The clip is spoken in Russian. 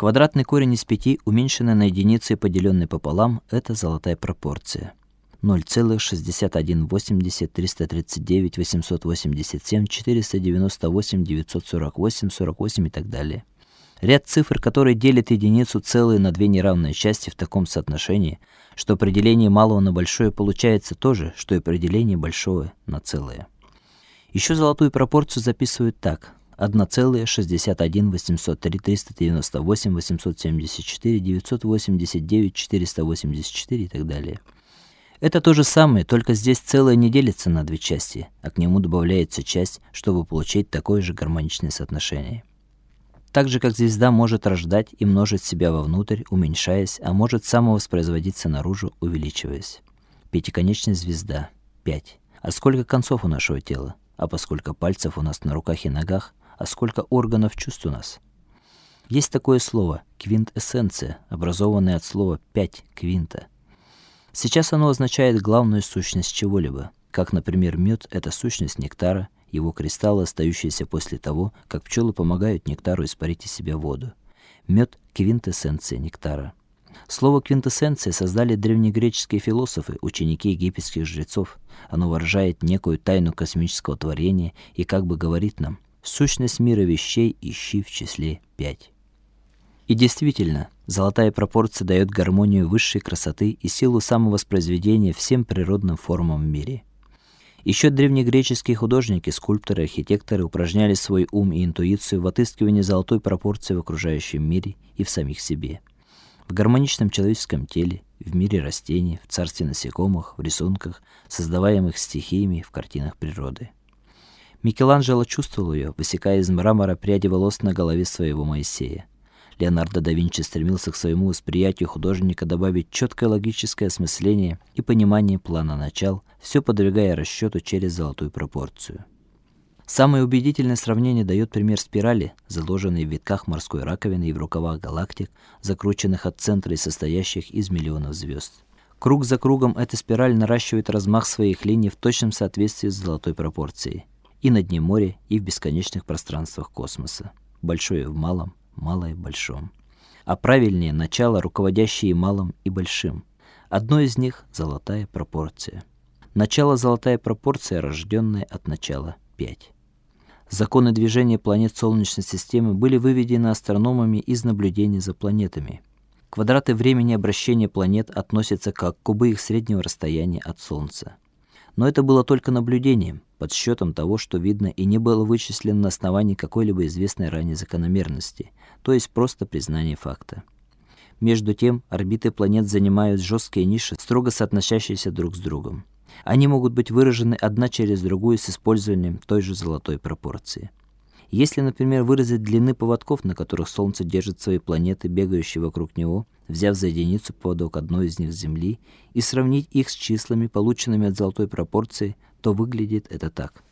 Квадратный корень из 5, уменьшенный на единицу и поделенный пополам это золотая пропорция. 0,6180 339 887 498 948 48 и так далее. Ряд цифр, которые делят единицу целые на две неравные части в таком соотношении, что определение малого на большое получается то же, что и определение большого на целое. Еще золотую пропорцию записывают так: 1,61 803 398 874 989 484 и так далее. Это то же самое, только здесь целое не делится на две части, а к нему добавляется часть, чтобы получить такое же гармоничное соотношение. Так же как звезда может рождать и множить себя вовнутрь, уменьшаясь, а может самовоспроизводиться наружу, увеличиваясь. Пятиконечная звезда 5. А сколько концов у нашего тела? А поскольку пальцев у нас на руках и ногах, а сколько органов чувств у нас? Есть такое слово квинтэссенция, образованное от слова пять квинта. Сейчас оно означает главную сущность чего-либо, как, например, мед — это сущность нектара, его кристаллы, остающиеся после того, как пчелы помогают нектару испарить из себя воду. Мед — квинтэссенция нектара. Слово квинтэссенция создали древнегреческие философы, ученики египетских жрецов. Оно выражает некую тайну космического творения и как бы говорит нам: сущность мира вещей ищи в числе пять. И действительно, золотая пропорция дает гармонию высшей красоты и силу самовоспроизведения всем природным формам в мире. Еще древнегреческие художники, скульпторы, архитекторы упражняли свой ум и интуицию в отыскивании золотой пропорции в окружающем мире и в самих себе. В гармоничном человеческом теле, в мире растений, в царстве насекомых, в рисунках, создаваемых стихиями, в картинах природы. Микеланджело чувствовал ее, высекая из мрамора пряди волос на голове своего Моисея. Леонардо да Винчи стремился к своему восприятию художника добавить четкое логическое осмысление и понимание плана начал, все подвигая расчету через золотую пропорцию. Самое убедительное сравнение дает пример спирали, заложенной в витках морской раковины и в рукавах галактик, закрученных от центра и состоящих из миллионов звезд. Круг за кругом эта спираль наращивает размах своих линий в точном соответствии с золотой пропорцией. И на дне моря, и в бесконечных пространствах космоса. Большое в малом, малое в большом. А правильнее начало, руководящее малым, и большим. Одно из них золотая пропорция. Начало золотая пропорция, рожденная от начала 5. Законы движения планет Солнечной системы были выведены астрономами из наблюдений за планетами. Квадраты времени обращения планет относятся как кубы их среднего расстояния от Солнца. Но это было только наблюдением, подсчетом того, что видно и не было вычислено на основании какой-либо известной ранее закономерности, то есть просто признание факта. Между тем, орбиты планет занимают жесткие ниши, строго соотносящиеся друг с другом. Они могут быть выражены одна через другую с использованием той же золотой пропорции. Если, например, выразить длины поводков, на которых Солнце держит свои планеты, бегающие вокруг него, взяв за единицу поводок одной из них с Земли, и сравнить их с числами, полученными от золотой пропорции, то выглядит это так.